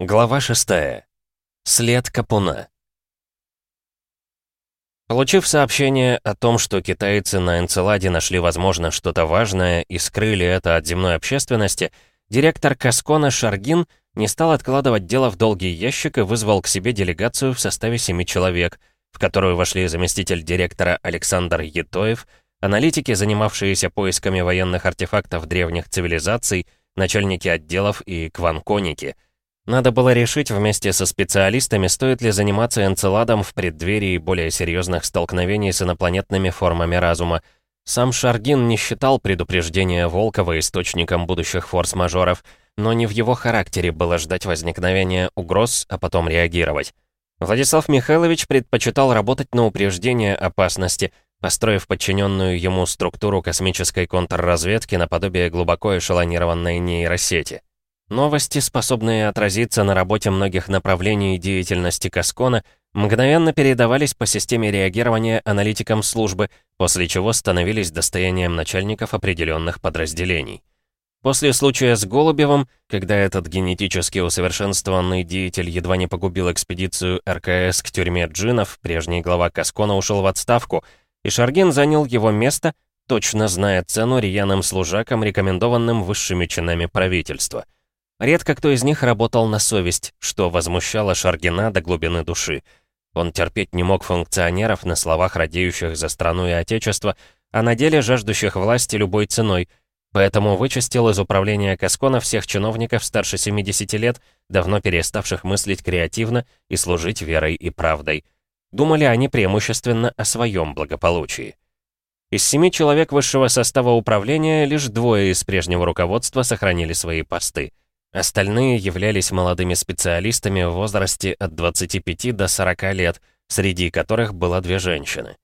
Глава 6. След Капуна. Получив сообщение о том, что китайцы на Энцеладе нашли, возможно, что-то важное и скрыли это от земной общественности, директор Каскона Шаргин не стал откладывать дело в долгий ящик и вызвал к себе делегацию в составе семи человек, в которую вошли заместитель директора Александр Етоев, аналитики, занимавшиеся поисками военных артефактов древних цивилизаций, начальники отделов и кванконики — надо было решить вместе со специалистами, стоит ли заниматься энцеладом в преддверии более серьезных столкновений с инопланетными формами разума. Сам Шаргин не считал предупреждения Волкова источником будущих форс-мажоров, но не в его характере было ждать возникновения угроз, а потом реагировать. Владислав Михайлович предпочитал работать на упреждение опасности, построив подчиненную ему структуру космической контрразведки наподобие глубоко эшелонированной нейросети. Новости, способные отразиться на работе многих направлений деятельности Каскона, мгновенно передавались по системе реагирования аналитикам службы, после чего становились достоянием начальников определенных подразделений. После случая с Голубевым, когда этот генетически усовершенствованный деятель едва не погубил экспедицию РКС к тюрьме джинов, прежний глава Каскона ушел в отставку, и Шаргин занял его место, точно зная цену рьяным служакам, рекомендованным высшими чинами правительства — Редко кто из них работал на совесть, что возмущало Шаргина до глубины души. Он терпеть не мог функционеров на словах радеющих за страну и отечество, а на деле жаждущих власти любой ценой, поэтому вычистил из управления Каскона всех чиновников старше 70 лет, давно переставших мыслить креативно и служить верой и правдой. Думали они преимущественно о своем благополучии. Из семи человек высшего состава управления лишь двое из прежнего руководства сохранили свои посты — Остальные являлись молодыми специалистами в возрасте от 25 до 40 лет, среди которых было две женщины.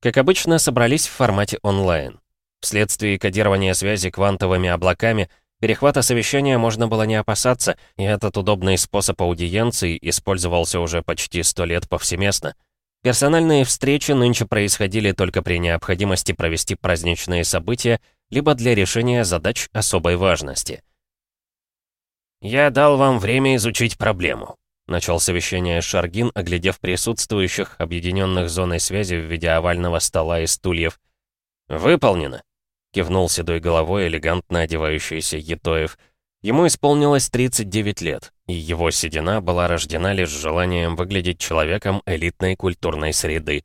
Как обычно, собрались в формате онлайн. Вследствие кодирования связи квантовыми облаками, перехвата совещания можно было не опасаться, и этот удобный способ аудиенции использовался уже почти сто лет повсеместно. Персональные встречи нынче происходили только при необходимости провести праздничные события, либо для решения задач особой важности. «Я дал вам время изучить проблему», — начал совещание Шаргин, оглядев присутствующих, объединенных зоной связи в виде овального стола и стульев. «Выполнено», — кивнул седой головой элегантно одевающийся Етоев. Ему исполнилось 39 лет, и его седина была рождена лишь желанием выглядеть человеком элитной культурной среды.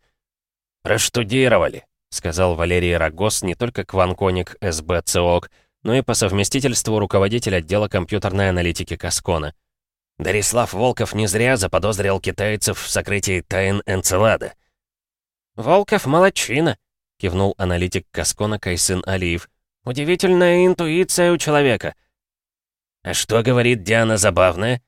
«Проштудировали», — сказал Валерий Рогос, не только кванконик СБ ЦОК, но и по совместительству руководитель отдела компьютерной аналитики Каскона. Дарислав Волков не зря заподозрил китайцев в сокрытии тайн Энцелада. «Волков молодчина», — кивнул аналитик Каскона Кайсын Алиев. «Удивительная интуиция у человека». «А что говорит Диана Забавная?»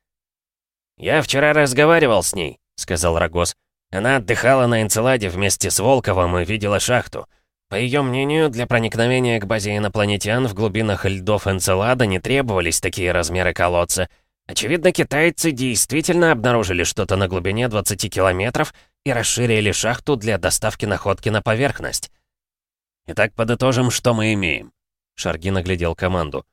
«Я вчера разговаривал с ней», — сказал Рогоз. «Она отдыхала на Энцеладе вместе с Волковым и видела шахту. По ее мнению, для проникновения к базе инопланетян в глубинах льдов Энцелада не требовались такие размеры колодца. Очевидно, китайцы действительно обнаружили что-то на глубине 20 километров и расширили шахту для доставки находки на поверхность. «Итак, подытожим, что мы имеем». Шаргин оглядел команду.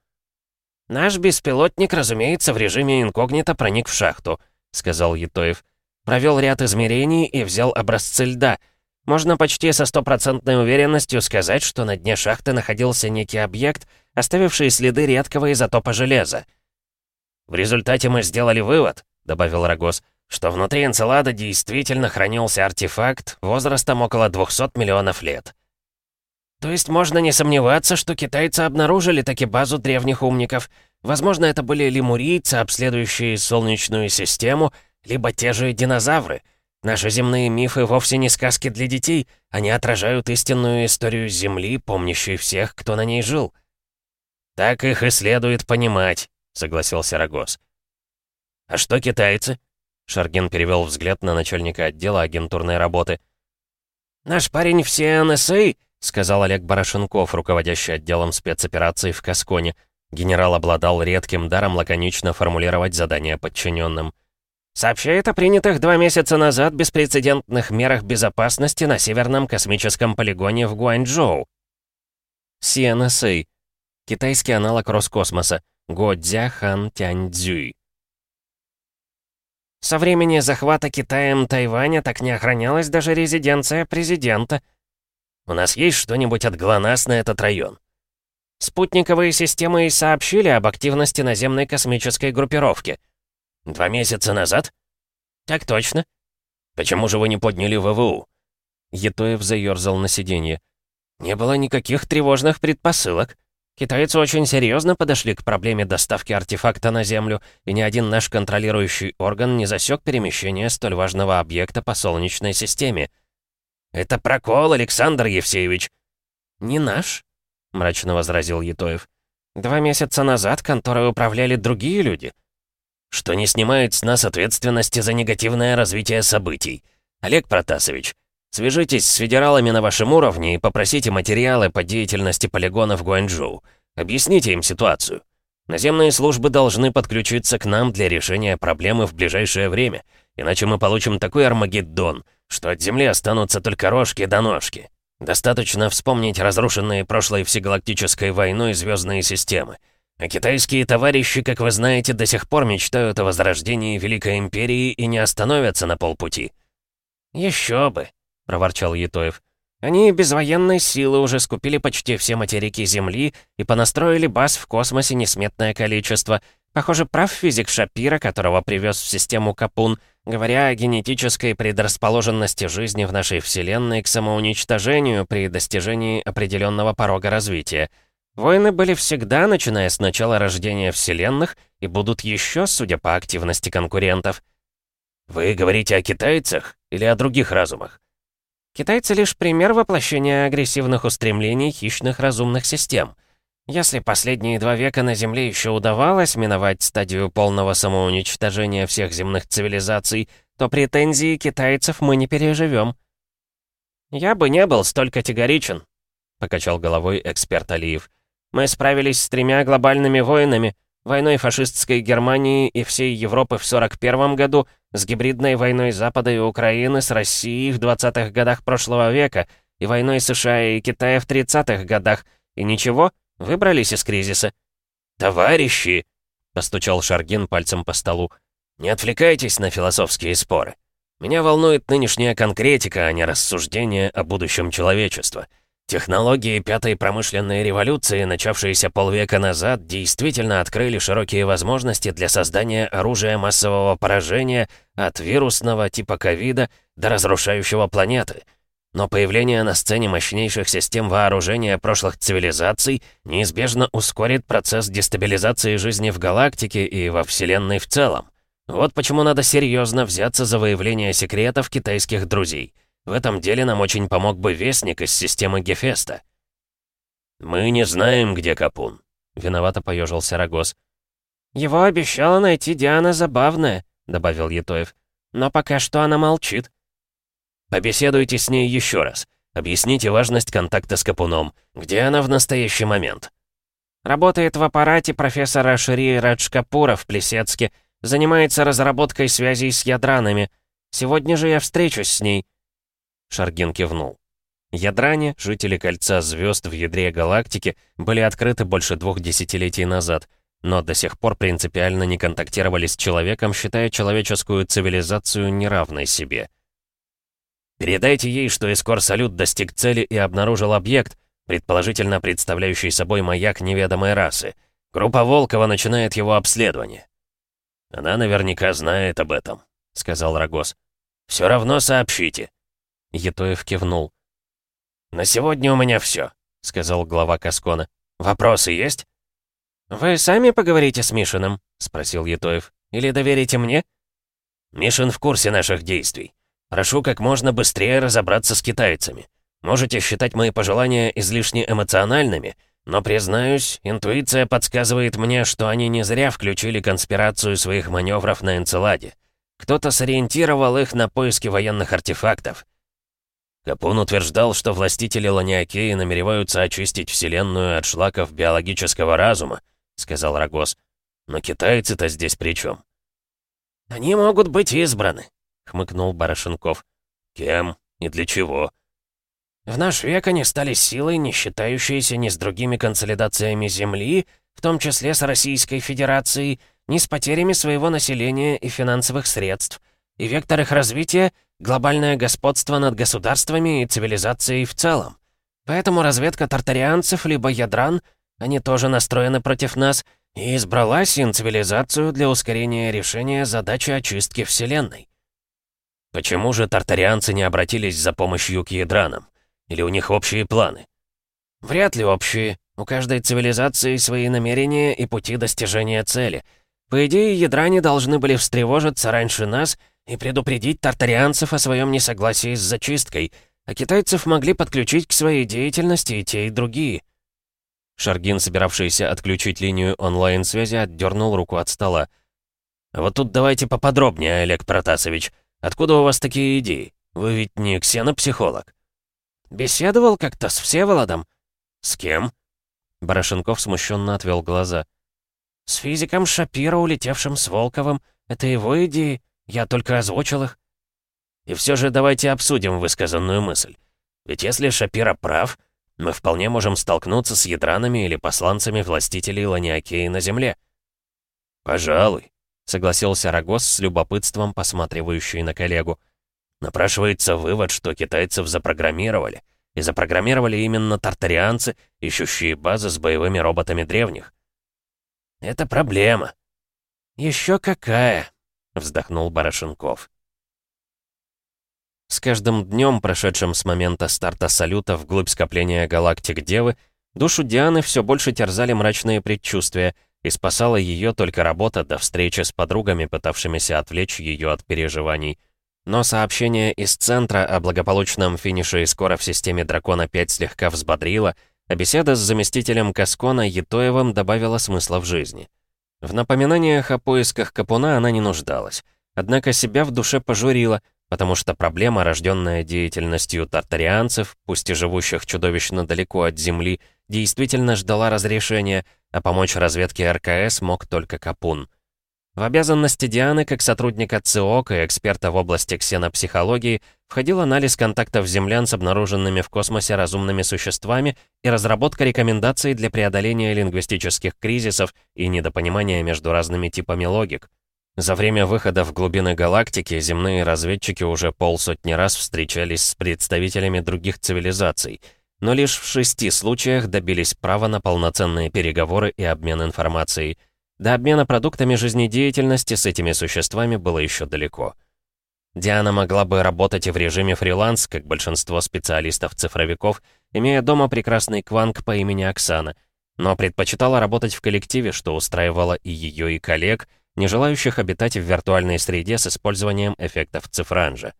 «Наш беспилотник, разумеется, в режиме инкогнито проник в шахту», — сказал Етоев. «Провел ряд измерений и взял образцы льда — можно почти со стопроцентной уверенностью сказать, что на дне шахты находился некий объект, оставивший следы редкого изотопа железа. «В результате мы сделали вывод», — добавил Рогоз, «что внутри Энцелада действительно хранился артефакт возрастом около 200 миллионов лет». То есть можно не сомневаться, что китайцы обнаружили таки базу древних умников. Возможно, это были лемурийцы, обследующие Солнечную систему, либо те же динозавры — Наши земные мифы вовсе не сказки для детей, они отражают истинную историю Земли, помнящей всех, кто на ней жил». «Так их и следует понимать», — согласился Рогоз. «А что китайцы?» Шаргин перевел взгляд на начальника отдела агентурной работы. «Наш парень в НСА», — сказал Олег Барашенков, руководящий отделом спецопераций в Касконе. Генерал обладал редким даром лаконично формулировать задания подчиненным. Сообщает о принятых два месяца назад беспрецедентных мерах безопасности на Северном космическом полигоне в Гуанчжоу. CNSA. Китайский аналог Роскосмоса. Годзя Хан Тянь Цзюй. Со времени захвата Китаем Тайваня так не охранялась даже резиденция президента. У нас есть что-нибудь от ГЛОНАСС на этот район? Спутниковые системы и сообщили об активности наземной космической группировки. Два месяца назад? Так точно. Почему же вы не подняли ВВУ? Етоев заерзал на сиденье. Не было никаких тревожных предпосылок. Китайцы очень серьезно подошли к проблеме доставки артефакта на Землю, и ни один наш контролирующий орган не засек перемещение столь важного объекта по Солнечной системе. «Это прокол, Александр Евсеевич!» «Не наш», — мрачно возразил Етоев. «Два месяца назад конторой управляли другие люди». «Что не снимает с нас ответственности за негативное развитие событий. Олег Протасович, Свяжитесь с федералами на вашем уровне и попросите материалы по деятельности полигонов Гуанчжоу. Объясните им ситуацию. Наземные службы должны подключиться к нам для решения проблемы в ближайшее время, иначе мы получим такой Армагеддон, что от Земли останутся только рожки да ножки. Достаточно вспомнить разрушенные прошлой всегалактической войной звездные системы. А китайские товарищи, как вы знаете, до сих пор мечтают о возрождении Великой Империи и не остановятся на полпути. Еще бы. — проворчал Етоев. «Они без военной силы уже скупили почти все материки Земли и понастроили баз в космосе несметное количество. Похоже, прав физик Шапира, которого привез в систему Капун, говоря о генетической предрасположенности жизни в нашей Вселенной к самоуничтожению при достижении определенного порога развития. Войны были всегда, начиная с начала рождения Вселенных, и будут еще, судя по активности конкурентов». «Вы говорите о китайцах или о других разумах?» Китайцы лишь пример воплощения агрессивных устремлений хищных разумных систем. Если последние два века на Земле еще удавалось миновать стадию полного самоуничтожения всех земных цивилизаций, то претензии китайцев мы не переживем. «Я бы не был столь категоричен», — покачал головой эксперт Алиев. «Мы справились с тремя глобальными войнами, войной фашистской Германии и всей Европы в 41 году, с гибридной войной Запада и Украины с Россией в 20-х годах прошлого века и войной США и Китая в 30-х годах. И ничего, выбрались из кризиса. «Товарищи!» — постучал Шаргин пальцем по столу. «Не отвлекайтесь на философские споры. Меня волнует нынешняя конкретика, а не рассуждение о будущем человечества». Технологии пятой промышленной революции, начавшиеся полвека назад, действительно открыли широкие возможности для создания оружия массового поражения от вирусного типа ковида до разрушающего планеты. Но появление на сцене мощнейших систем вооружения прошлых цивилизаций неизбежно ускорит процесс дестабилизации жизни в галактике и во Вселенной в целом. Вот почему надо серьезно взяться за выявление секретов китайских друзей. В этом деле нам очень помог бы Вестник из системы Гефеста». «Мы не знаем, где Капун», — виновато поежился Рогоз. «Его обещала найти Диана Забавная», — добавил Етоев. «Но пока что она молчит». «Побеседуйте с ней еще раз. Объясните важность контакта с Капуном. Где она в настоящий момент?» «Работает в аппарате профессора Шири Раджкапура в Плесецке. Занимается разработкой связей с ядранами. Сегодня же я встречусь с ней. Шаргин кивнул. Ядране, жители Кольца Звезд в ядре галактики, были открыты больше двух десятилетий назад, но до сих пор принципиально не контактировали с человеком, считая человеческую цивилизацию неравной себе. Передайте ей, что Искор-салют достиг цели и обнаружил объект, предположительно представляющий собой маяк неведомой расы. Группа Волкова начинает его обследование. «Она наверняка знает об этом», — сказал Рогоз. «Все равно сообщите». Етоев кивнул. «На сегодня у меня все», — сказал глава Каскона. «Вопросы есть?» «Вы сами поговорите с Мишиным?» — спросил Етоев. «Или доверите мне?» «Мишин в курсе наших действий. Прошу как можно быстрее разобраться с китайцами. Можете считать мои пожелания излишне эмоциональными, но, признаюсь, интуиция подсказывает мне, что они не зря включили конспирацию своих маневров на Энцеладе. Кто-то сориентировал их на поиски военных артефактов. Капун утверждал, что властители Ланиакеи намереваются очистить Вселенную от шлаков биологического разума, сказал Рогоз. Но китайцы-то здесь при чем? Они могут быть избраны, хмыкнул Барашенков. Кем и для чего? В наш век они стали силой, не считающейся ни с другими консолидациями Земли, в том числе с Российской Федерацией, ни с потерями своего населения и финансовых средств. И вектор их развития — глобальное господство над государствами и цивилизацией в целом. Поэтому разведка тартарианцев либо ядран, они тоже настроены против нас, и избрала син-цивилизацию для ускорения решения задачи очистки Вселенной. Почему же тартарианцы не обратились за помощью к ядранам? Или у них общие планы? Вряд ли общие. У каждой цивилизации свои намерения и пути достижения цели. По идее, ядране должны были встревожиться раньше нас и предупредить тартарианцев о своем несогласии с зачисткой, а китайцев могли подключить к своей деятельности и те, и другие. Шаргин, собиравшийся отключить линию онлайн-связи, отдернул руку от стола. «Вот тут давайте поподробнее, Олег Протасович. Откуда у вас такие идеи? Вы ведь не ксенопсихолог?» «Беседовал как-то с Всеволодом». «С кем?» Барашенков смущенно отвел глаза. «С физиком Шапира, улетевшим с Волковым. Это его идеи. Я только озвучил их». «И все же давайте обсудим высказанную мысль. Ведь если Шапира прав, мы вполне можем столкнуться с ядранами или посланцами властителей Ланиакеи на Земле». «Пожалуй», — согласился Рогос с любопытством, посматривающий на коллегу. «Напрашивается вывод, что китайцев запрограммировали. И запрограммировали именно тартарианцы, ищущие базы с боевыми роботами древних». «Это проблема». «Еще какая?» — вздохнул Барашенков. С каждым днем, прошедшим с момента старта салюта вглубь скопления галактик Девы, душу Дианы все больше терзали мрачные предчувствия, и спасала ее только работа до встречи с подругами, пытавшимися отвлечь ее от переживаний. Но сообщение из центра о благополучном финише и скоро в системе Дракона-5 слегка взбодрило, а беседа с заместителем Каскона Етоевым добавила смысла в жизни. В напоминаниях о поисках Капуна она не нуждалась. Однако себя в душе пожурила, потому что проблема, рожденная деятельностью тартарианцев, пусть и живущих чудовищно далеко от Земли, действительно ждала разрешения, а помочь разведке РКС мог только Капун. В обязанности Дианы, как сотрудника ЦИОК и эксперта в области ксенопсихологии, входил анализ контактов землян с обнаруженными в космосе разумными существами и разработка рекомендаций для преодоления лингвистических кризисов и недопонимания между разными типами логик. За время выхода в глубины галактики земные разведчики уже полсотни раз встречались с представителями других цивилизаций, но лишь в шести случаях добились права на полноценные переговоры и обмен информацией. До обмена продуктами жизнедеятельности с этими существами было еще далеко. Диана могла бы работать и в режиме фриланс, как большинство специалистов-цифровиков, имея дома прекрасный кванг по имени Оксана, но предпочитала работать в коллективе, что устраивало и ее, и коллег — не желающих обитать в виртуальной среде с использованием эффектов цифранжа.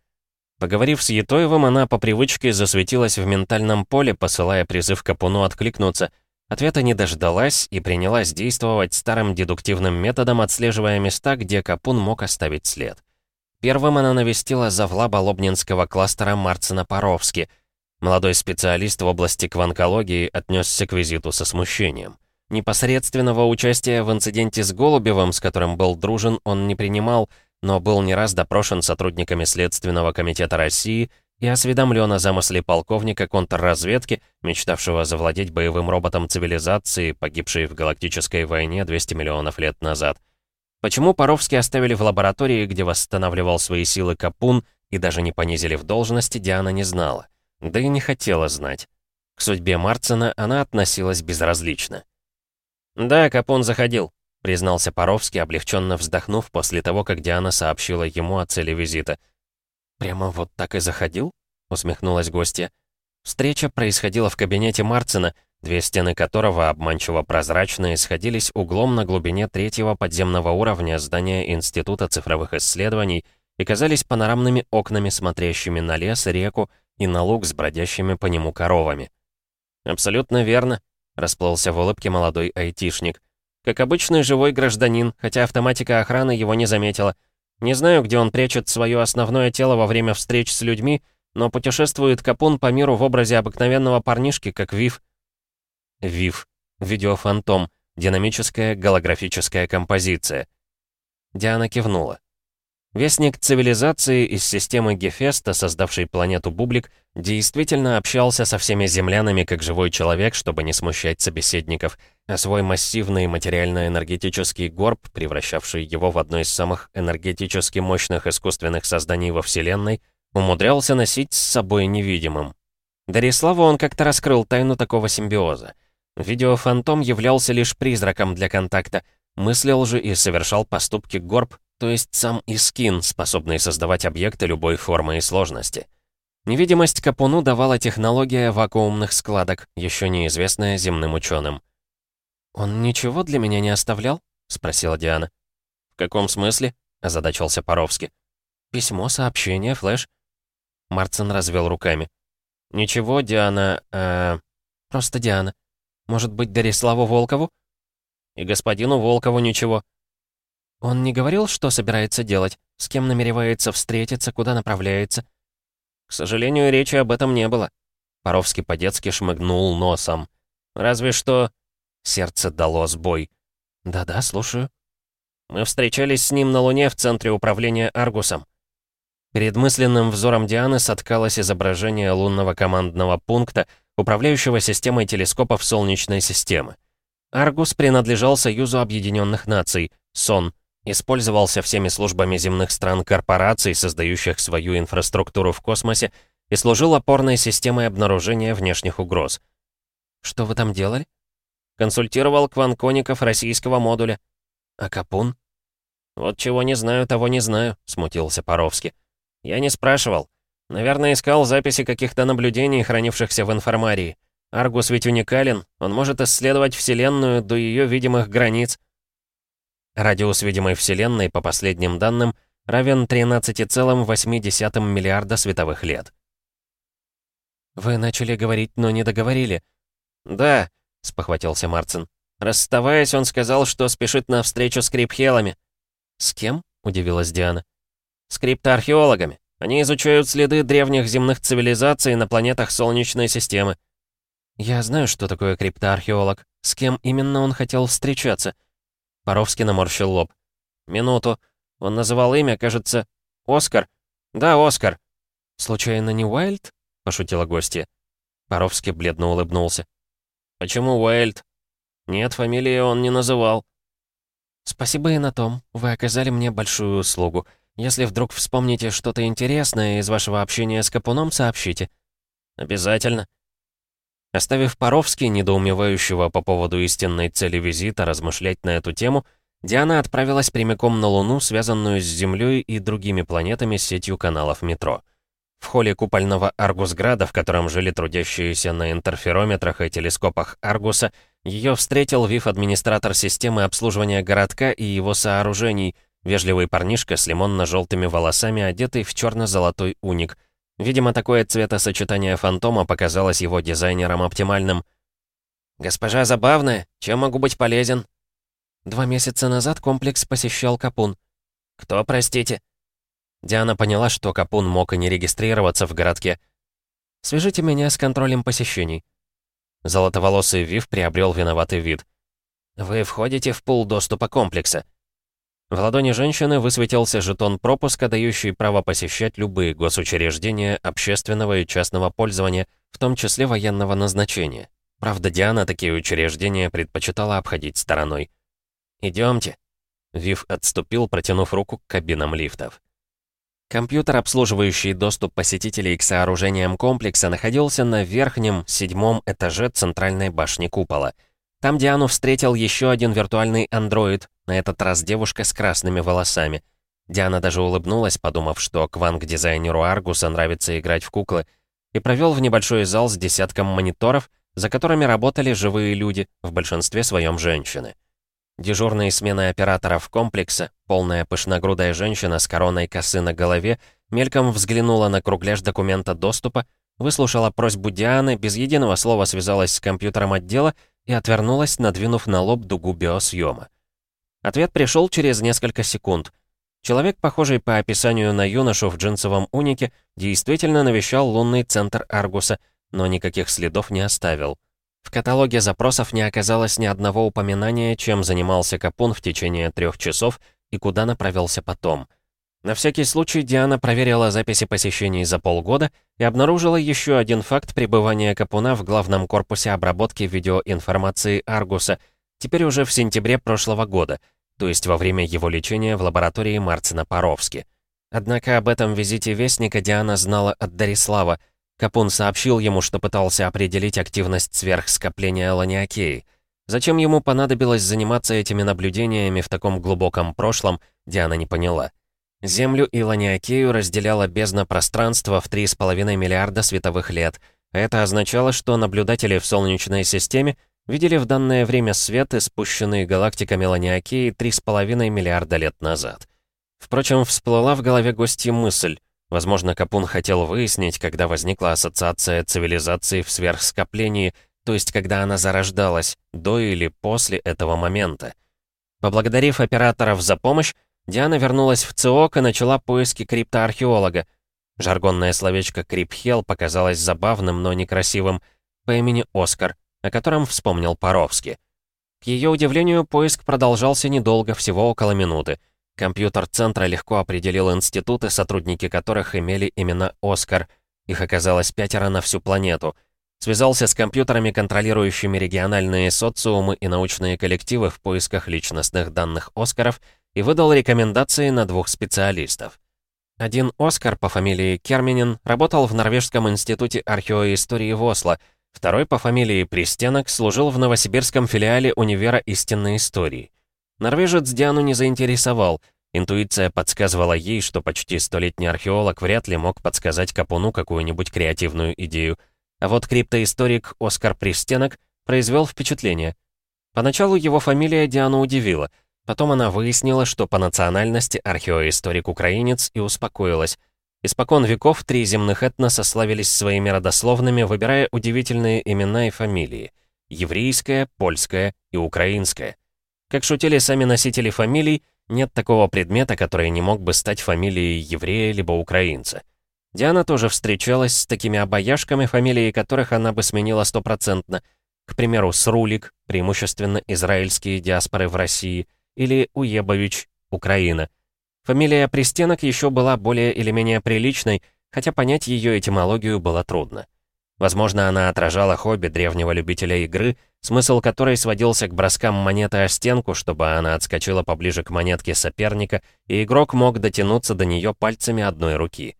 Поговорив с Етоевым, она по привычке засветилась в ментальном поле, посылая призыв Капуну откликнуться. Ответа не дождалась и принялась действовать старым дедуктивным методом, отслеживая места, где Капун мог оставить след. Первым она навестила завлаба лобнинского кластера Марцина Паровски. Молодой специалист в области кванкологии отнесся к визиту со смущением. Непосредственного участия в инциденте с Голубевым, с которым был дружен, он не принимал, но был не раз допрошен сотрудниками Следственного комитета России и осведомлен о замысле полковника контрразведки, мечтавшего завладеть боевым роботом цивилизации, погибшей в галактической войне 200 миллионов лет назад. Почему Паровский оставили в лаборатории, где восстанавливал свои силы Капун, и даже не понизили в должности, Диана не знала. Да и не хотела знать. К судьбе Марцина она относилась безразлично. «Да, Капон заходил», — признался Паровский, облегченно вздохнув после того, как Диана сообщила ему о цели визита. «Прямо вот так и заходил?» — усмехнулась гостья. Встреча происходила в кабинете Марцина, две стены которого, обманчиво прозрачные, сходились углом на глубине третьего подземного уровня здания Института цифровых исследований и казались панорамными окнами, смотрящими на лес, реку и на луг с бродящими по нему коровами. «Абсолютно верно», Расплылся в улыбке молодой айтишник. Как обычный живой гражданин, хотя автоматика охраны его не заметила. Не знаю, где он прячет свое основное тело во время встреч с людьми, но путешествует Капун по миру в образе обыкновенного парнишки, как Вив. Вив. Видеофантом. Динамическая голографическая композиция. Диана кивнула. Вестник цивилизации из системы Гефеста, создавший планету Бублик, действительно общался со всеми землянами как живой человек, чтобы не смущать собеседников, а свой массивный материально-энергетический горб, превращавший его в одно из самых энергетически мощных искусственных созданий во Вселенной, умудрялся носить с собой невидимым. Дариславу он как-то раскрыл тайну такого симбиоза. Видеофантом являлся лишь призраком для контакта, мыслил же и совершал поступки горб, то есть сам Искин, способный создавать объекты любой формы и сложности. Невидимость Капуну давала технология вакуумных складок, еще неизвестная земным ученым. «Он ничего для меня не оставлял?» — спросила Диана. «В каком смысле?» — озадачился Паровски. «Письмо, сообщение, флеш». Марцин развел руками. «Ничего, Диана... Э, просто Диана. Может быть, Дариславу Волкову?» «И господину Волкову ничего». «Он не говорил, что собирается делать? С кем намеревается встретиться, куда направляется?» «К сожалению, речи об этом не было». Паровский по-детски шмыгнул носом. «Разве что...» Сердце дало сбой. «Да-да, слушаю». «Мы встречались с ним на Луне в центре управления Аргусом». Перед мысленным взором Дианы соткалось изображение лунного командного пункта, управляющего системой телескопов Солнечной системы. Аргус принадлежал Союзу Объединенных Наций, СОН, использовался всеми службами земных стран корпораций, создающих свою инфраструктуру в космосе, и служил опорной системой обнаружения внешних угроз. «Что вы там делали?» Консультировал кванкоников российского модуля. А Капун? Вот чего не знаю, того не знаю, смутился Паровски. Я не спрашивал. Наверное, искал записи каких-то наблюдений, хранившихся в информарии. Аргус ведь уникален, он может исследовать Вселенную до ее видимых границ. Радиус видимой Вселенной, по последним данным, равен 13,8 миллиарда световых лет. «Вы начали говорить, но не договорили». «Да, — спохватился Марцин. Расставаясь, он сказал, что спешит на встречу с крипхелами. «С кем?» — удивилась Диана. «С криптоархеологами. Они изучают следы древних земных цивилизаций на планетах Солнечной системы». «Я знаю, что такое криптоархеолог. С кем именно он хотел встречаться?» Паровский наморщил лоб. «Минуту. Он называл имя, кажется, Оскар. Да, Оскар». «Случайно не Уайльд?» — пошутила гостья. Паровский бледно улыбнулся. «Почему Уайльд?» «Нет, фамилии он не называл». «Спасибо и на том. Вы оказали мне большую услугу. Если вдруг вспомните что-то интересное из вашего общения с Капуном, сообщите». «Обязательно». Оставив Паровски, недоумевающего по поводу истинной цели визита, размышлять на эту тему, Диана отправилась прямиком на Луну, связанную с Землей и другими планетами сетью каналов метро. В холле купольного Аргусграда, в котором жили трудящиеся на интерферометрах и телескопах Аргуса, ее встретил ВИФ-администратор системы обслуживания городка и его сооружений, вежливый парнишка с лимонно-желтыми волосами, одетый в черно-золотой уник. Видимо, такое цветосочетание фантома показалось его дизайнером оптимальным. «Госпожа Забавная, чем могу быть полезен?» Два месяца назад комплекс посещал Капун. «Кто, простите?» Диана поняла, что Капун мог и не регистрироваться в городке. «Свяжите меня с контролем посещений». Золотоволосый Вив приобрел виноватый вид. «Вы входите в пул доступа комплекса». В ладони женщины высветился жетон пропуска, дающий право посещать любые госучреждения общественного и частного пользования, в том числе военного назначения. Правда, Диана такие учреждения предпочитала обходить стороной. «Идемте». Вив отступил, протянув руку к кабинам лифтов. Компьютер, обслуживающий доступ посетителей к сооружениям комплекса, находился на верхнем, седьмом этаже центральной башни купола. Там Диану встретил еще один виртуальный андроид, на этот раз девушка с красными волосами. Диана даже улыбнулась, подумав, что кванг-дизайнеру Аргуса нравится играть в куклы, и провел в небольшой зал с десятком мониторов, за которыми работали живые люди, в большинстве своем женщины. Дежурные смены операторов комплекса, полная пышногрудая женщина с короной косы на голове, мельком взглянула на кругляш документа доступа, выслушала просьбу Дианы, без единого слова связалась с компьютером отдела и отвернулась, надвинув на лоб дугу биосъема. Ответ пришел через несколько секунд. Человек, похожий по описанию на юношу в джинсовом унике, действительно навещал лунный центр Аргуса, но никаких следов не оставил. В каталоге запросов не оказалось ни одного упоминания, чем занимался Капун в течение трех часов и куда направился потом. На всякий случай Диана проверила записи посещений за полгода и обнаружила еще один факт пребывания Капуна в главном корпусе обработки видеоинформации Аргуса, Теперь уже в сентябре прошлого года, то есть во время его лечения в лаборатории Марцина Паровски. Однако об этом визите Вестника Диана знала от Дарислава. Капун сообщил ему, что пытался определить активность сверхскопления ланиакеи. Зачем ему понадобилось заниматься этими наблюдениями в таком глубоком прошлом, Диана не поняла. Землю и Ланиакею разделяла бездна пространства в 3,5 миллиарда световых лет. Это означало, что наблюдатели в Солнечной системе видели в данное время свет, испущенный галактиками Ланиакеи 3,5 миллиарда лет назад. Впрочем, всплыла в голове гостья мысль. Возможно, Капун хотел выяснить, когда возникла ассоциация цивилизации в сверхскоплении, то есть когда она зарождалась, до или после этого момента. Поблагодарив операторов за помощь, Диана вернулась в ЦИОК и начала поиски криптоархеолога. Жаргонное словечко «крипхел» показалось забавным, но некрасивым, по имени Оскар, о котором вспомнил Паровски. К ее удивлению, поиск продолжался недолго, всего около минуты. Компьютер центра легко определил институты, сотрудники которых имели имена «Оскар». Их оказалось пятеро на всю планету — Связался с компьютерами, контролирующими региональные социумы и научные коллективы в поисках личностных данных Оскаров и выдал рекомендации на двух специалистов. Один Оскар по фамилии Керменин работал в Норвежском институте археоистории в Осло, второй по фамилии Пристенок служил в новосибирском филиале Универа истинной истории. Норвежец Диану не заинтересовал, интуиция подсказывала ей, что почти столетний археолог вряд ли мог подсказать Капуну какую-нибудь креативную идею – а вот криптоисторик Оскар Пристенок произвел впечатление. Поначалу его фамилия Диану удивила. Потом она выяснила, что по национальности археоисторик-украинец и успокоилась. Испокон веков три земных этноса славились своими родословными, выбирая удивительные имена и фамилии. Еврейская, польская и украинская. Как шутили сами носители фамилий, нет такого предмета, который не мог бы стать фамилией еврея либо украинца. Диана тоже встречалась с такими обаяшками, фамилии которых она бы сменила стопроцентно. К примеру, Срулик, преимущественно израильские диаспоры в России, или Уебович, Украина. Фамилия Пристенок еще была более или менее приличной, хотя понять ее этимологию было трудно. Возможно, она отражала хобби древнего любителя игры, смысл которой сводился к броскам монеты о стенку, чтобы она отскочила поближе к монетке соперника, и игрок мог дотянуться до нее пальцами одной руки.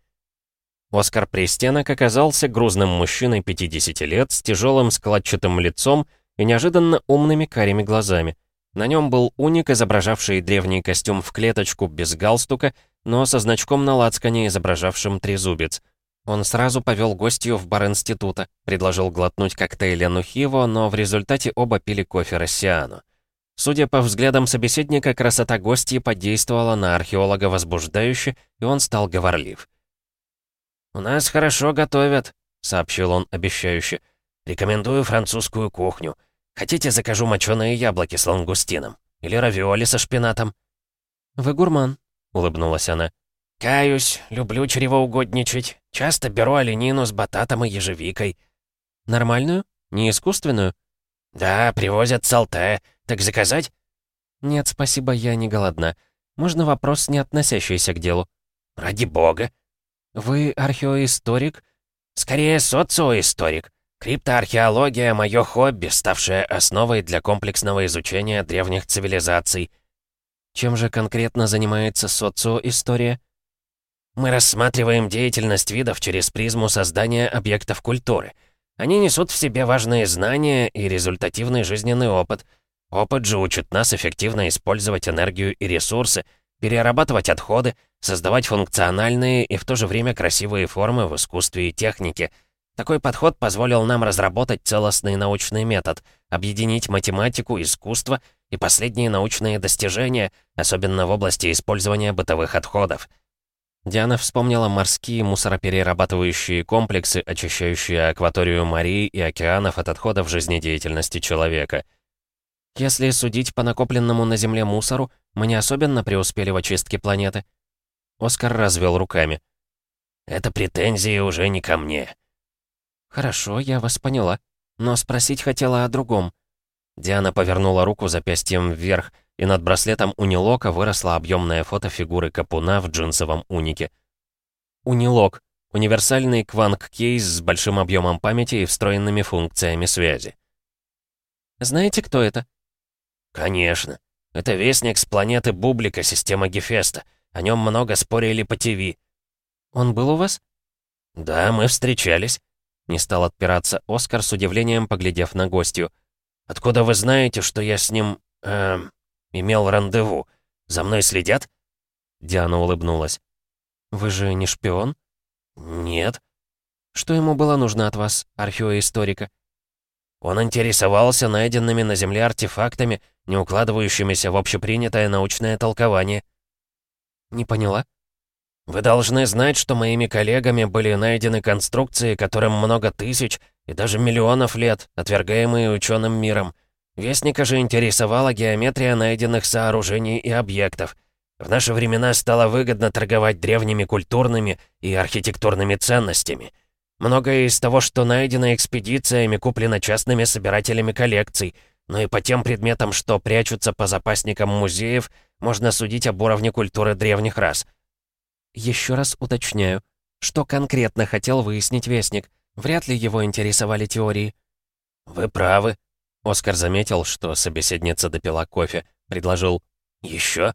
Оскар Пристенок оказался грузным мужчиной 50 лет с тяжелым складчатым лицом и неожиданно умными карими глазами. На нем был уник, изображавший древний костюм в клеточку без галстука, но со значком на лацкане, изображавшим трезубец. Он сразу повел гостью в бар института, предложил глотнуть коктейль Анухиво, но в результате оба пили кофе Россиану. Судя по взглядам собеседника, красота гостьи подействовала на археолога возбуждающе, и он стал говорлив. «У нас хорошо готовят», — сообщил он обещающе. «Рекомендую французскую кухню. Хотите, закажу моченые яблоки с лангустином? Или равиоли со шпинатом?» «Вы гурман», — улыбнулась она. «Каюсь, люблю чревоугодничать. Часто беру оленину с бататом и ежевикой». «Нормальную? Не искусственную?» «Да, привозят с Алтая. Так заказать?» «Нет, спасибо, я не голодна. Можно вопрос, не относящийся к делу?» «Ради бога. «Вы археоисторик?» «Скорее, социоисторик. Криптоархеология — мое хобби, ставшее основой для комплексного изучения древних цивилизаций». «Чем же конкретно занимается социоистория?» «Мы рассматриваем деятельность видов через призму создания объектов культуры. Они несут в себе важные знания и результативный жизненный опыт. Опыт же учит нас эффективно использовать энергию и ресурсы, перерабатывать отходы, создавать функциональные и в то же время красивые формы в искусстве и технике. Такой подход позволил нам разработать целостный научный метод, объединить математику, искусство и последние научные достижения, особенно в области использования бытовых отходов. Диана вспомнила морские мусороперерабатывающие комплексы, очищающие акваторию морей и океанов от отходов жизнедеятельности человека — если судить по накопленному на Земле мусору, мы не особенно преуспели в очистке планеты. Оскар развел руками. Это претензии уже не ко мне. Хорошо, я вас поняла. Но спросить хотела о другом. Диана повернула руку запястьем вверх, и над браслетом унилока выросло объемное фото фигуры Капуна в джинсовом унике. Унилок — универсальный кванг-кейс с большим объемом памяти и встроенными функциями связи. «Знаете, кто это?» «Конечно. Это вестник с планеты Бублика, система Гефеста. О нем много спорили по ТВ». «Он был у вас?» «Да, мы встречались». Не стал отпираться Оскар с удивлением, поглядев на гостью. «Откуда вы знаете, что я с ним... Эм, имел рандеву? За мной следят?» Диана улыбнулась. «Вы же не шпион?» «Нет». «Что ему было нужно от вас, археоисторика?» «Он интересовался найденными на Земле артефактами, не укладывающимися в общепринятое научное толкование». «Не поняла?» «Вы должны знать, что моими коллегами были найдены конструкции, которым много тысяч и даже миллионов лет, отвергаемые ученым миром. Вестника же интересовала геометрия найденных сооружений и объектов. В наши времена стало выгодно торговать древними культурными и архитектурными ценностями. Многое из того, что найдено экспедициями, куплено частными собирателями коллекций, но и по тем предметам, что прячутся по запасникам музеев, можно судить об уровне культуры древних рас. Еще раз уточняю, что конкретно хотел выяснить Вестник? Вряд ли его интересовали теории. «Вы правы», — Оскар заметил, что собеседница допила кофе, предложил «Еще?»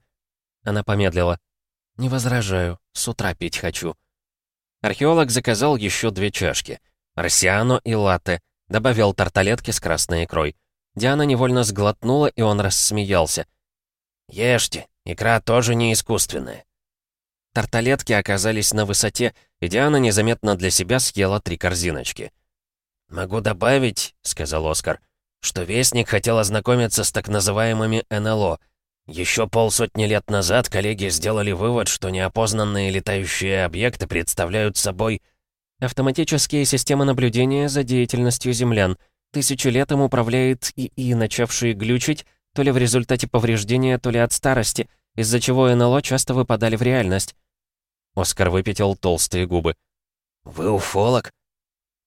Она помедлила. «Не возражаю, с утра пить хочу». Археолог заказал еще две чашки. Россиано и латте. Добавил тарталетки с красной икрой. Диана невольно сглотнула, и он рассмеялся. «Ешьте, икра тоже не искусственная». Тарталетки оказались на высоте, и Диана незаметно для себя съела три корзиночки. «Могу добавить», — сказал Оскар, «что Вестник хотел ознакомиться с так называемыми НЛО — еще полсотни лет назад коллеги сделали вывод, что неопознанные летающие объекты представляют собой автоматические системы наблюдения за деятельностью землян. Тысячу лет им управляет ИИ, начавшие глючить, то ли в результате повреждения, то ли от старости, из-за чего НЛО часто выпадали в реальность. Оскар выпятил толстые губы. «Вы уфолог?»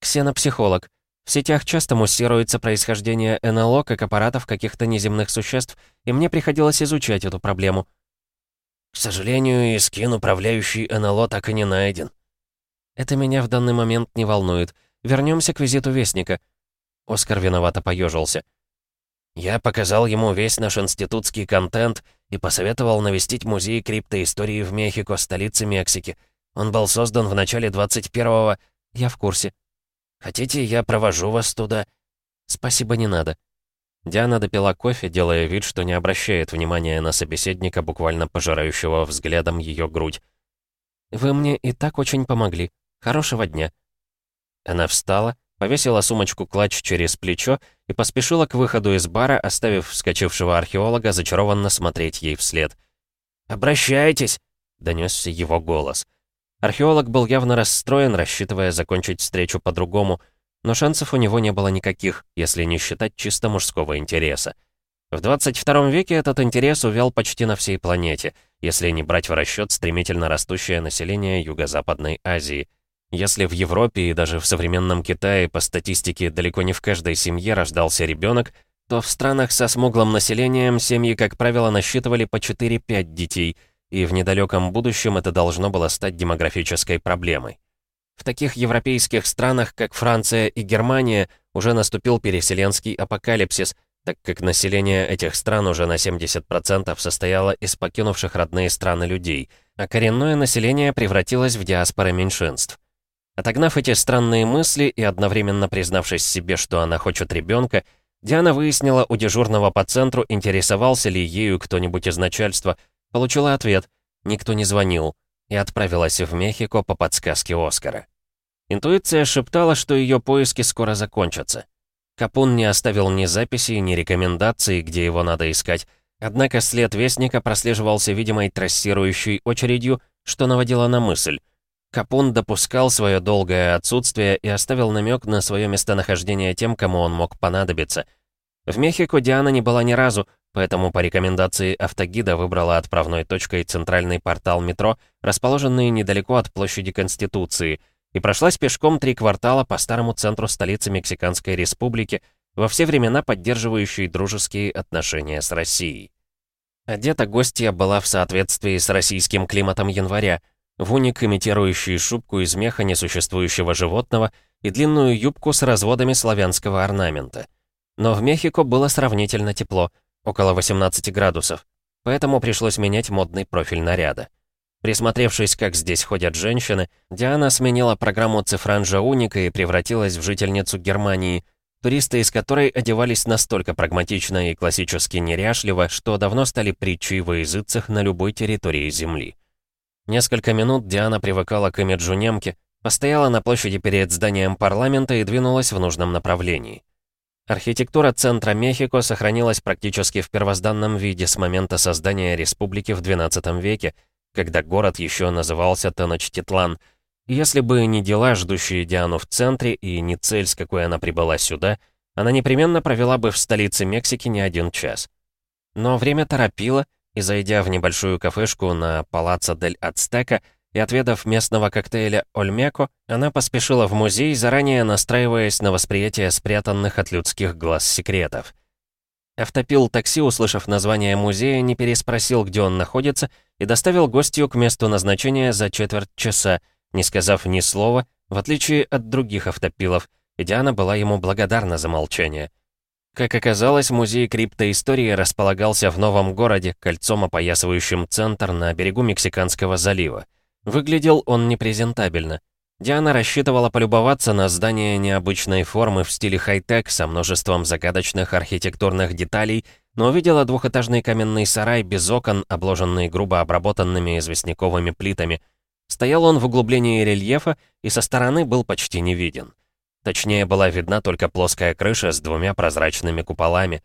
«Ксенопсихолог. В сетях часто муссируется происхождение НЛО как аппаратов каких-то неземных существ, и мне приходилось изучать эту проблему. К сожалению, Искин, управляющий НЛО, так и не найден. Это меня в данный момент не волнует. Вернемся к визиту Вестника. Оскар виновато поежился. Я показал ему весь наш институтский контент и посоветовал навестить музей криптоистории в Мехико, столице Мексики. Он был создан в начале 21-го... Я в курсе. Хотите, я провожу вас туда?» «Спасибо, не надо». Диана допила кофе, делая вид, что не обращает внимания на собеседника, буквально пожирающего взглядом ее грудь. «Вы мне и так очень помогли. Хорошего дня». Она встала, повесила сумочку-клатч через плечо и поспешила к выходу из бара, оставив вскочившего археолога зачарованно смотреть ей вслед. «Обращайтесь!» — донесся его голос. Археолог был явно расстроен, рассчитывая закончить встречу по-другому, но шансов у него не было никаких, если не считать чисто мужского интереса. В 22 веке этот интерес увял почти на всей планете, если не брать в расчет стремительно растущее население Юго-Западной Азии. Если в Европе и даже в современном Китае по статистике далеко не в каждой семье рождался ребенок, то в странах со смуглым населением семьи, как правило, насчитывали по 4-5 детей – и в недалеком будущем это должно было стать демографической проблемой. В таких европейских странах, как Франция и Германия, уже наступил переселенский апокалипсис, так как население этих стран уже на 70% состояло из покинувших родные страны людей, а коренное население превратилось в диаспоры меньшинств. Отогнав эти странные мысли и одновременно признавшись себе, что она хочет ребенка, Диана выяснила у дежурного по центру, интересовался ли ею кто-нибудь из начальства, Получила ответ, никто не звонил, и отправилась в Мехико по подсказке Оскара. Интуиция шептала, что ее поиски скоро закончатся. Капун не оставил ни записи, ни рекомендаций, где его надо искать, однако след Вестника прослеживался видимой трассирующей очередью, что наводило на мысль. Капун допускал свое долгое отсутствие и оставил намек на свое местонахождение тем, кому он мог понадобиться. В Мехико Диана не была ни разу, Поэтому по рекомендации автогида выбрала отправной точкой центральный портал метро, расположенный недалеко от площади Конституции, и прошлась пешком три квартала по старому центру столицы Мексиканской Республики, во все времена поддерживающей дружеские отношения с Россией. Одета гостья была в соответствии с российским климатом января, в уник, имитирующий шубку из меха несуществующего животного и длинную юбку с разводами славянского орнамента. Но в Мехико было сравнительно тепло — около 18 градусов. Поэтому пришлось менять модный профиль наряда. Присмотревшись, как здесь ходят женщины, Диана сменила программу цифранжа Уника и превратилась в жительницу Германии, туристы из которой одевались настолько прагматично и классически неряшливо, что давно стали притчей во языцах на любой территории Земли. Несколько минут Диана привыкала к имиджу немки, постояла на площади перед зданием парламента и двинулась в нужном направлении. Архитектура центра Мехико сохранилась практически в первозданном виде с момента создания республики в XII веке, когда город еще назывался Теночтитлан. Если бы не дела, ждущие Диану в центре, и не цель, с какой она прибыла сюда, она непременно провела бы в столице Мексики не один час. Но время торопило, и зайдя в небольшую кафешку на Палаццо дель Ацтека и отведав местного коктейля Ольмеко, она поспешила в музей, заранее настраиваясь на восприятие спрятанных от людских глаз секретов. Автопил такси, услышав название музея, не переспросил, где он находится, и доставил гостью к месту назначения за четверть часа, не сказав ни слова, в отличие от других автопилов, и Диана была ему благодарна за молчание. Как оказалось, музей криптоистории располагался в новом городе, кольцом опоясывающим центр на берегу Мексиканского залива. Выглядел он непрезентабельно. Диана рассчитывала полюбоваться на здание необычной формы в стиле хай-тек со множеством загадочных архитектурных деталей, но увидела двухэтажный каменный сарай без окон, обложенный грубо обработанными известняковыми плитами. Стоял он в углублении рельефа и со стороны был почти не виден. Точнее, была видна только плоская крыша с двумя прозрачными куполами.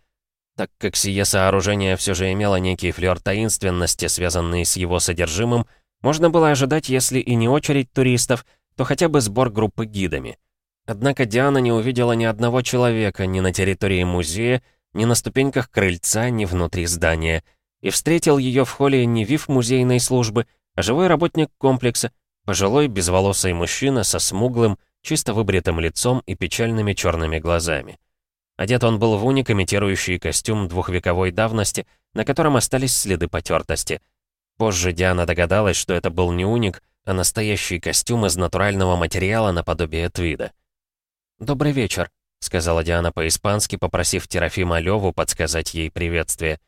Так как сие сооружение все же имело некий флёр таинственности, связанный с его содержимым, можно было ожидать, если и не очередь туристов, то хотя бы сбор группы гидами. Однако Диана не увидела ни одного человека ни на территории музея, ни на ступеньках крыльца, ни внутри здания. И встретил ее в холле не ВИФ музейной службы, а живой работник комплекса, пожилой безволосый мужчина со смуглым, чисто выбритым лицом и печальными черными глазами. Одет он был в уник, имитирующий костюм двухвековой давности, на котором остались следы потертости. Позже Диана догадалась, что это был не уник, а настоящий костюм из натурального материала наподобие твида. «Добрый вечер», — сказала Диана по-испански, попросив Терафима Леву подсказать ей приветствие.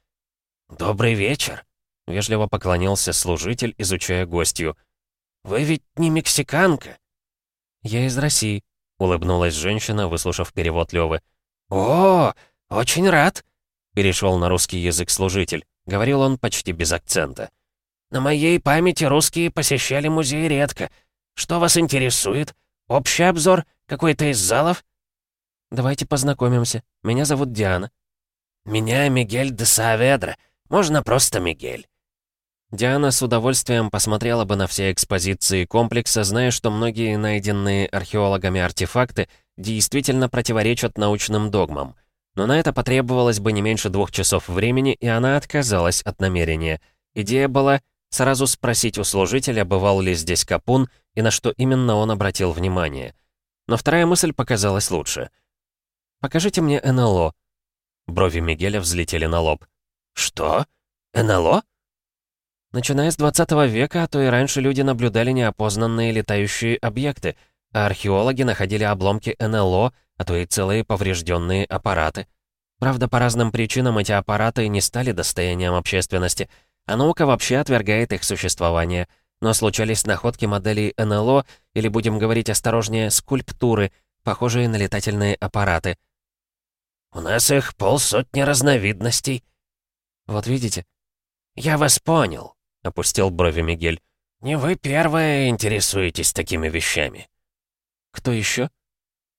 «Добрый вечер», — вежливо поклонился служитель, изучая гостью. «Вы ведь не мексиканка?» «Я из России», — улыбнулась женщина, выслушав перевод Лёвы. «О, очень рад», — перешел на русский язык служитель. Говорил он почти без акцента. «На моей памяти русские посещали музей редко. Что вас интересует? Общий обзор? Какой-то из залов?» «Давайте познакомимся. Меня зовут Диана». «Меня Мигель де Сааведра. Можно просто Мигель». Диана с удовольствием посмотрела бы на все экспозиции комплекса, зная, что многие найденные археологами артефакты действительно противоречат научным догмам. Но на это потребовалось бы не меньше двух часов времени, и она отказалась от намерения. Идея была сразу спросить у служителя, бывал ли здесь Капун, и на что именно он обратил внимание. Но вторая мысль показалась лучше. «Покажите мне НЛО». Брови Мигеля взлетели на лоб. «Что? НЛО?» Начиная с 20 века, а то и раньше люди наблюдали неопознанные летающие объекты, а археологи находили обломки НЛО, а то и целые поврежденные аппараты. Правда, по разным причинам эти аппараты не стали достоянием общественности, а наука вообще отвергает их существование. Но случались находки моделей НЛО, или, будем говорить осторожнее, скульптуры, похожие на летательные аппараты. «У нас их полсотни разновидностей». «Вот видите?» «Я вас понял», — опустил брови Мигель. «Не вы первые интересуетесь такими вещами». «Кто еще?»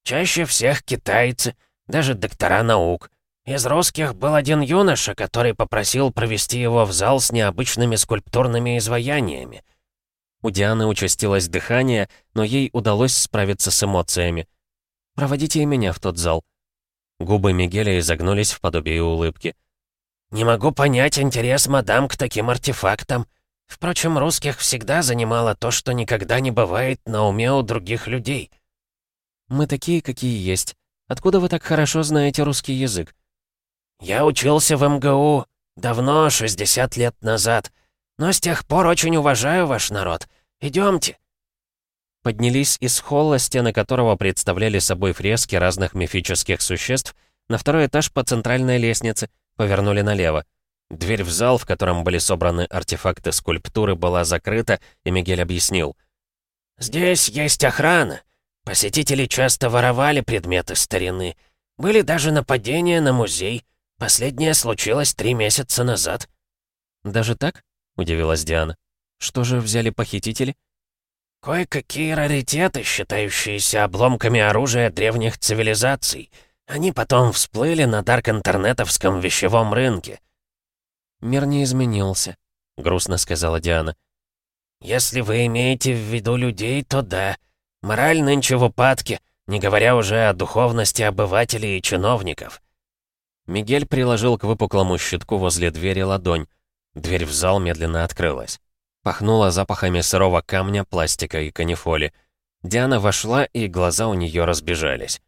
«Чаще всех китайцы, даже доктора наук. Из русских был один юноша, который попросил провести его в зал с необычными скульптурными изваяниями». У Дианы участилось дыхание, но ей удалось справиться с эмоциями. «Проводите и меня в тот зал». Губы Мигеля изогнулись в подобие улыбки. «Не могу понять интерес мадам к таким артефактам. Впрочем, русских всегда занимало то, что никогда не бывает на уме у других людей». «Мы такие, какие есть. Откуда вы так хорошо знаете русский язык?» «Я учился в МГУ. Давно, 60 лет назад. Но с тех пор очень уважаю ваш народ. Идемте. Поднялись из холла, стены которого представляли собой фрески разных мифических существ, на второй этаж по центральной лестнице, повернули налево. Дверь в зал, в котором были собраны артефакты скульптуры, была закрыта, и Мигель объяснил. «Здесь есть охрана. Посетители часто воровали предметы старины. Были даже нападения на музей. Последнее случилось три месяца назад». «Даже так?» — удивилась Диана. «Что же взяли похитители?» «Кое-какие раритеты, считающиеся обломками оружия древних цивилизаций. Они потом всплыли на дарк-интернетовском вещевом рынке». «Мир не изменился», — грустно сказала Диана. «Если вы имеете в виду людей, то да. Мораль нынче в упадке, не говоря уже о духовности обывателей и чиновников». Мигель приложил к выпуклому щитку возле двери ладонь. Дверь в зал медленно открылась. Пахнуло запахами сырого камня, пластика и канифоли. Диана вошла, и глаза у нее разбежались.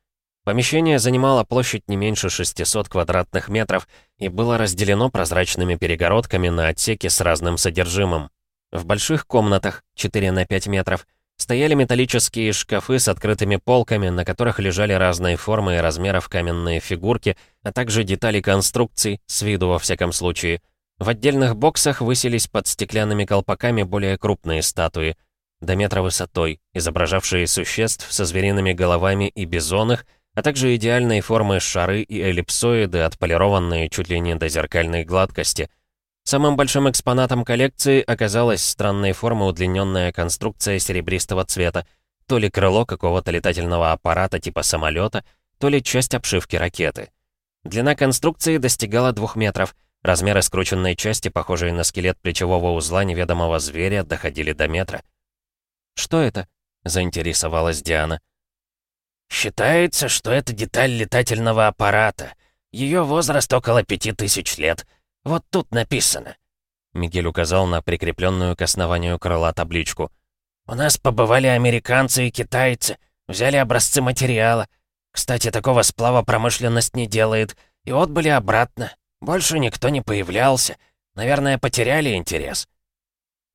Помещение занимало площадь не меньше 600 квадратных метров и было разделено прозрачными перегородками на отсеки с разным содержимым. В больших комнатах, 4 на 5 метров, стояли металлические шкафы с открытыми полками, на которых лежали разные формы и размеров каменные фигурки, а также детали конструкций, с виду во всяком случае. В отдельных боксах высились под стеклянными колпаками более крупные статуи, до метра высотой, изображавшие существ со звериными головами и бизонах, а также идеальной формы шары и эллипсоиды, отполированные чуть ли не до зеркальной гладкости. Самым большим экспонатом коллекции оказалась странной формы удлиненная конструкция серебристого цвета, то ли крыло какого-то летательного аппарата типа самолета, то ли часть обшивки ракеты. Длина конструкции достигала двух метров — Размеры скрученной части, похожие на скелет плечевого узла неведомого зверя, доходили до метра. «Что это?» — заинтересовалась Диана. «Считается, что это деталь летательного аппарата. Ее возраст около пяти тысяч лет. Вот тут написано». Мигель указал на прикрепленную к основанию крыла табличку. «У нас побывали американцы и китайцы, взяли образцы материала. Кстати, такого сплава промышленность не делает, и отбыли обратно. Больше никто не появлялся. Наверное, потеряли интерес.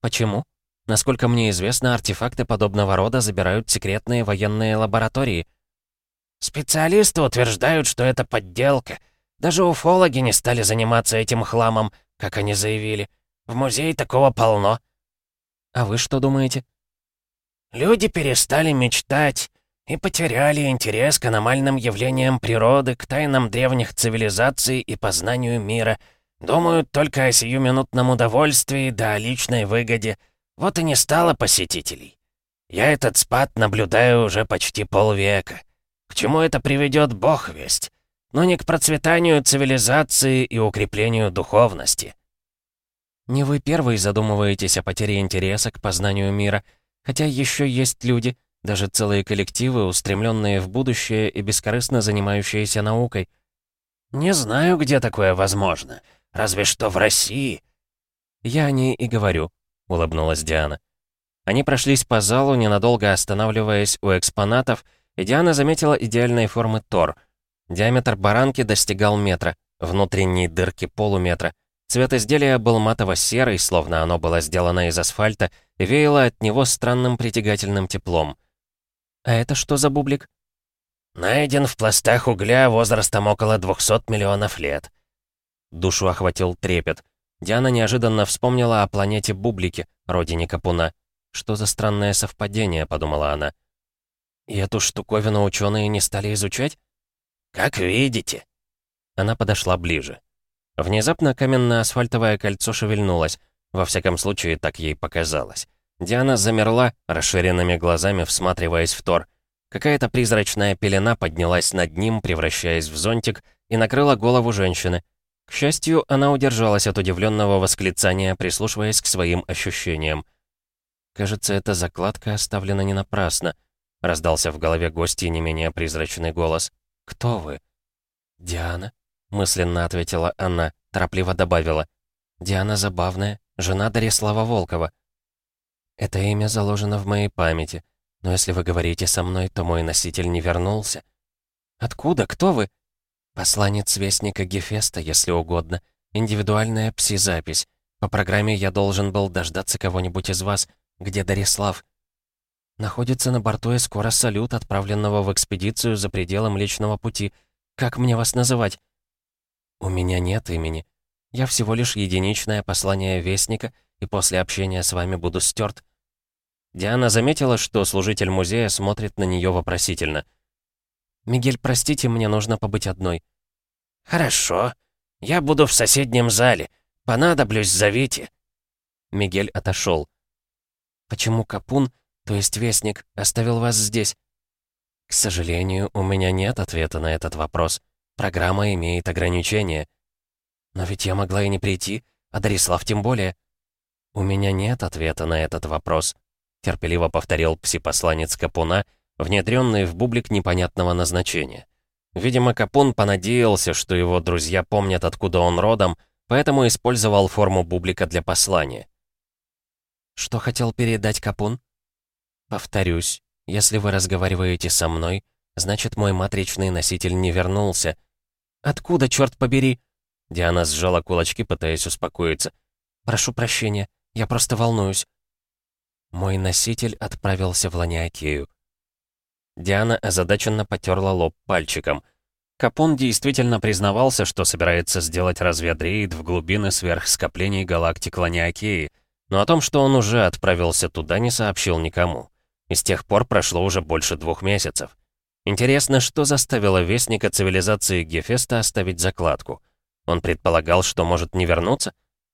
Почему? Насколько мне известно, артефакты подобного рода забирают секретные военные лаборатории. Специалисты утверждают, что это подделка. Даже уфологи не стали заниматься этим хламом, как они заявили. В музее такого полно. А вы что думаете? Люди перестали мечтать и потеряли интерес к аномальным явлениям природы, к тайнам древних цивилизаций и познанию мира. Думают только о сиюминутном удовольствии да о личной выгоде. Вот и не стало посетителей. Я этот спад наблюдаю уже почти полвека. К чему это приведет, бог весть. Но не к процветанию цивилизации и укреплению духовности. Не вы первый задумываетесь о потере интереса к познанию мира, хотя еще есть люди, даже целые коллективы, устремленные в будущее и бескорыстно занимающиеся наукой. Не знаю, где такое возможно. Разве что в России. Я о ней и говорю, улыбнулась Диана. Они прошлись по залу, ненадолго останавливаясь у экспонатов, и Диана заметила идеальной формы Тор. Диаметр баранки достигал метра, внутренней дырки полуметра. Цвет изделия был матово-серый, словно оно было сделано из асфальта, и веяло от него странным притягательным теплом. «А это что за бублик?» «Найден в пластах угля возрастом около 200 миллионов лет». Душу охватил трепет. Диана неожиданно вспомнила о планете Бублике, родине Капуна. «Что за странное совпадение?» — подумала она. «И эту штуковину ученые не стали изучать?» «Как видите». Она подошла ближе. Внезапно каменно-асфальтовое кольцо шевельнулось. Во всяком случае, так ей показалось. Диана замерла, расширенными глазами всматриваясь в Тор. Какая-то призрачная пелена поднялась над ним, превращаясь в зонтик, и накрыла голову женщины. К счастью, она удержалась от удивленного восклицания, прислушиваясь к своим ощущениям. «Кажется, эта закладка оставлена не напрасно», — раздался в голове гостей не менее призрачный голос. «Кто вы?» «Диана», — мысленно ответила она, торопливо добавила. «Диана Забавная, жена Дарислава Волкова». Это имя заложено в моей памяти. Но если вы говорите со мной, то мой носитель не вернулся. Откуда? Кто вы? Посланец Вестника Гефеста, если угодно. Индивидуальная пси-запись. По программе я должен был дождаться кого-нибудь из вас. Где Дарислав? Находится на борту эскора «Салют», отправленного в экспедицию за пределом личного пути. Как мне вас называть? «У меня нет имени. Я всего лишь единичное послание Вестника, и после общения с вами буду стерт». Диана заметила, что служитель музея смотрит на нее вопросительно. «Мигель, простите, мне нужно побыть одной». «Хорошо. Я буду в соседнем зале. Понадоблюсь, зовите». Мигель отошел. «Почему Капун, то есть Вестник, оставил вас здесь?» «К сожалению, у меня нет ответа на этот вопрос. Программа имеет ограничения». «Но ведь я могла и не прийти, а Дарислав тем более». «У меня нет ответа на этот вопрос», — терпеливо повторил псипосланец Капуна, внедренный в бублик непонятного назначения. Видимо, Капун понадеялся, что его друзья помнят, откуда он родом, поэтому использовал форму бублика для послания. «Что хотел передать Капун?» «Повторюсь, если вы разговариваете со мной, значит, мой матричный носитель не вернулся». «Откуда, черт побери?» Диана сжала кулачки, пытаясь успокоиться. «Прошу прощения, я просто волнуюсь». Мой носитель отправился в Ланиакею. Диана озадаченно потерла лоб пальчиком. Капон действительно признавался, что собирается сделать разведрейд в глубины сверхскоплений галактик Ланиакеи, но о том, что он уже отправился туда, не сообщил никому. И с тех пор прошло уже больше двух месяцев. Интересно, что заставило Вестника цивилизации Гефеста оставить закладку? Он предполагал, что может не вернуться?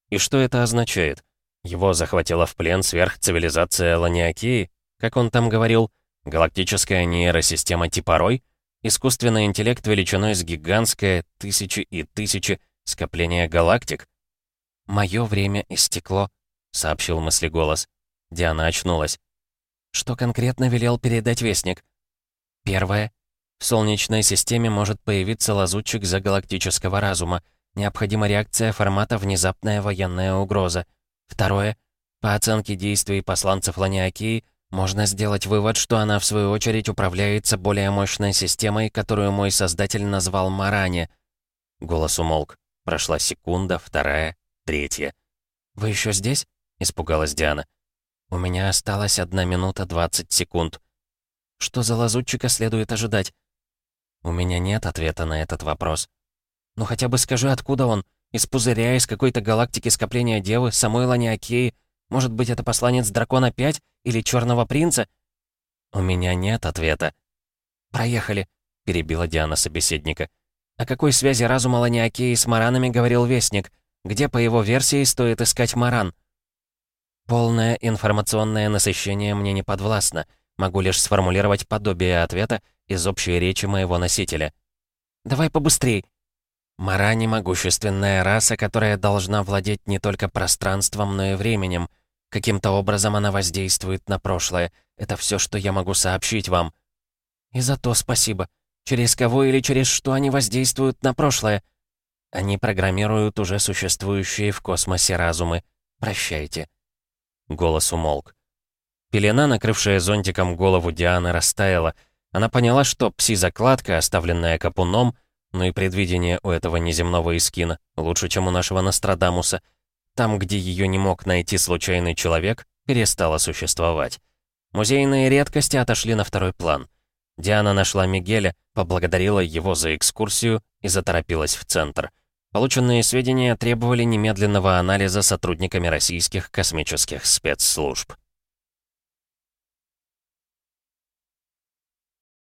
И что это означает? Его захватила в плен сверхцивилизация Ланиакеи? Как он там говорил? Галактическая нейросистема типа Рой? Искусственный интеллект величиной с гигантское тысячи и тысячи скопления галактик? «Мое время истекло», — сообщил мыслеголос. Диана очнулась. «Что конкретно велел передать Вестник?» «Первое. В Солнечной системе может появиться лазутчик загалактического разума. Необходима реакция формата «внезапная военная угроза». Второе. По оценке действий посланцев Ланиакии, можно сделать вывод, что она, в свою очередь, управляется более мощной системой, которую мой создатель назвал Маране. Голос умолк. Прошла секунда, вторая, третья. «Вы еще здесь?» — испугалась Диана. «У меня осталась одна минута двадцать секунд». «Что за лазутчика следует ожидать?» «У меня нет ответа на этот вопрос». «Ну хотя бы скажи, откуда он?» Из пузыря, из какой-то галактики скопления Девы, самой Ланиакеи. Может быть, это посланец Дракона 5 или Черного Принца? У меня нет ответа. Проехали, перебила Диана собеседника. О какой связи разума Ланиакеи с Маранами говорил Вестник? Где, по его версии, стоит искать Маран? Полное информационное насыщение мне не подвластно. Могу лишь сформулировать подобие ответа из общей речи моего носителя. «Давай побыстрей», Марани — могущественная раса, которая должна владеть не только пространством, но и временем. Каким-то образом она воздействует на прошлое. Это все, что я могу сообщить вам. И за то спасибо. Через кого или через что они воздействуют на прошлое? Они программируют уже существующие в космосе разумы. Прощайте. Голос умолк. Пелена, накрывшая зонтиком голову Дианы, растаяла. Она поняла, что пси-закладка, оставленная Капуном, но и предвидение у этого неземного искина лучше, чем у нашего Нострадамуса. Там, где ее не мог найти случайный человек, перестало существовать. Музейные редкости отошли на второй план. Диана нашла Мигеля, поблагодарила его за экскурсию и заторопилась в центр. Полученные сведения требовали немедленного анализа сотрудниками российских космических спецслужб.